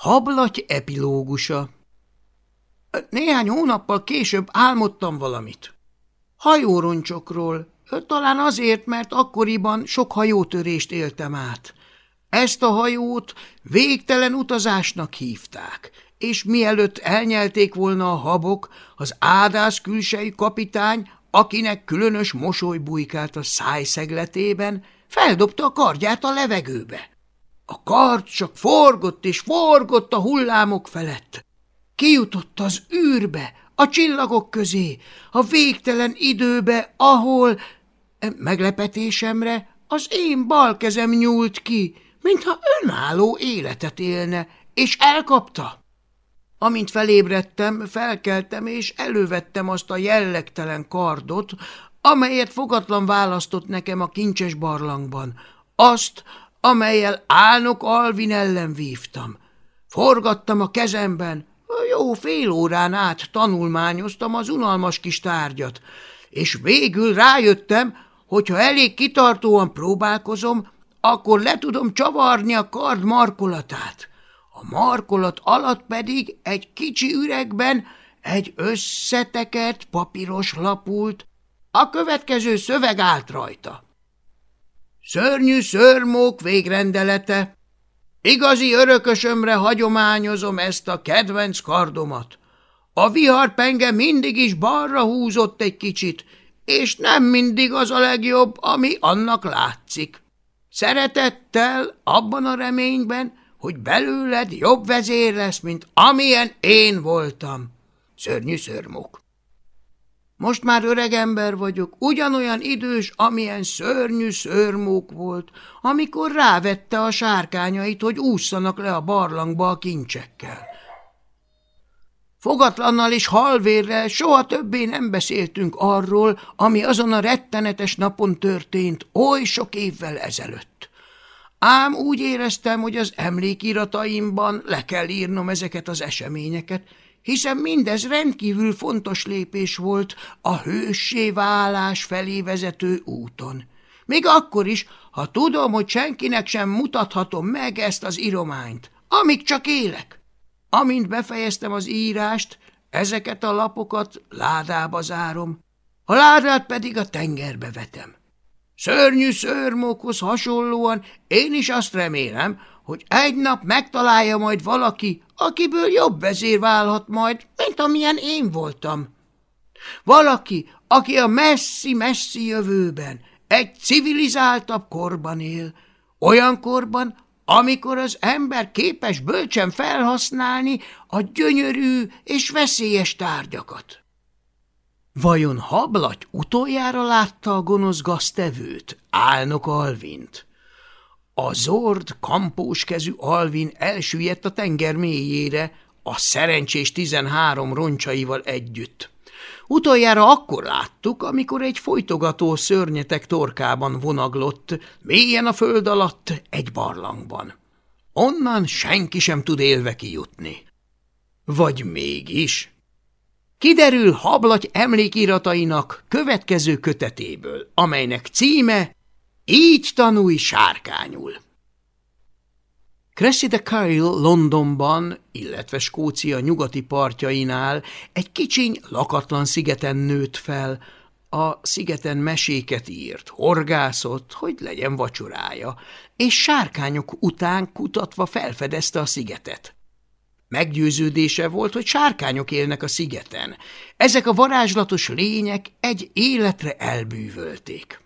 Hablaty epilógusa Néhány hónappal később álmodtam valamit. Hajóroncsokról, talán azért, mert akkoriban sok hajótörést éltem át. Ezt a hajót végtelen utazásnak hívták, és mielőtt elnyelték volna a habok, az ádász külsejű kapitány, akinek különös mosoly bujkált a szájszegletében, feldobta a kardját a levegőbe. A kard csak forgott és forgott a hullámok felett. Kijutott az űrbe, a csillagok közé, a végtelen időbe, ahol, meglepetésemre, az én bal kezem nyúlt ki, mintha önálló életet élne, és elkapta. Amint felébredtem, felkeltem, és elővettem azt a jellegtelen kardot, amelyet fogatlan választott nekem a kincses barlangban, azt, amelyel álnok Alvin ellen vívtam. Forgattam a kezemben, jó fél órán át tanulmányoztam az unalmas kis tárgyat, és végül rájöttem, hogy ha elég kitartóan próbálkozom, akkor le tudom csavarni a kard markolatát. A markolat alatt pedig egy kicsi üregben egy összetekert papíros lapult, a következő szöveg állt rajta. Szörnyű szörmók végrendelete. Igazi örökösömre hagyományozom ezt a kedvenc kardomat. A viharpenge mindig is balra húzott egy kicsit, és nem mindig az a legjobb, ami annak látszik. Szeretettel, abban a reményben, hogy belőled jobb vezér lesz, mint amilyen én voltam. Szörnyű szörmok. Most már öreg ember vagyok, ugyanolyan idős, amilyen szörnyű szörmók volt, amikor rávette a sárkányait, hogy ússzanak le a barlangba a kincsekkel. Fogatlannal és halvérrel soha többé nem beszéltünk arról, ami azon a rettenetes napon történt oly sok évvel ezelőtt. Ám úgy éreztem, hogy az emlékirataimban le kell írnom ezeket az eseményeket, hiszen mindez rendkívül fontos lépés volt a hőssé válás felé vezető úton. Még akkor is, ha tudom, hogy senkinek sem mutathatom meg ezt az irományt, amíg csak élek. Amint befejeztem az írást, ezeket a lapokat ládába zárom, a ládát pedig a tengerbe vetem. Szörnyű szörmókhoz hasonlóan én is azt remélem, hogy egy nap megtalálja majd valaki, akiből jobb vezér válhat majd, mint amilyen én voltam. Valaki, aki a messzi-messzi jövőben, egy civilizáltabb korban él, olyan korban, amikor az ember képes bölcsen felhasználni a gyönyörű és veszélyes tárgyakat. Vajon hablaty utoljára látta a gonosz gaztevőt, álnok Alvint? A zord, kampós kezű Alvin elsüllyedt a tenger mélyére, a szerencsés tizenhárom roncsaival együtt. Utoljára akkor láttuk, amikor egy folytogató szörnyetek torkában vonaglott, mélyen a föld alatt, egy barlangban. Onnan senki sem tud élve kijutni. Vagy mégis? Kiderül hablaty emlékiratainak következő kötetéből, amelynek címe így tanulj sárkányul. Cressida Kyle Londonban, illetve Skócia nyugati partjainál egy kicsiny, lakatlan szigeten nőtt fel. A szigeten meséket írt, horgászott, hogy legyen vacsorája, és sárkányok után kutatva felfedezte a szigetet. Meggyőződése volt, hogy sárkányok élnek a szigeten. Ezek a varázslatos lények egy életre elbűvölték.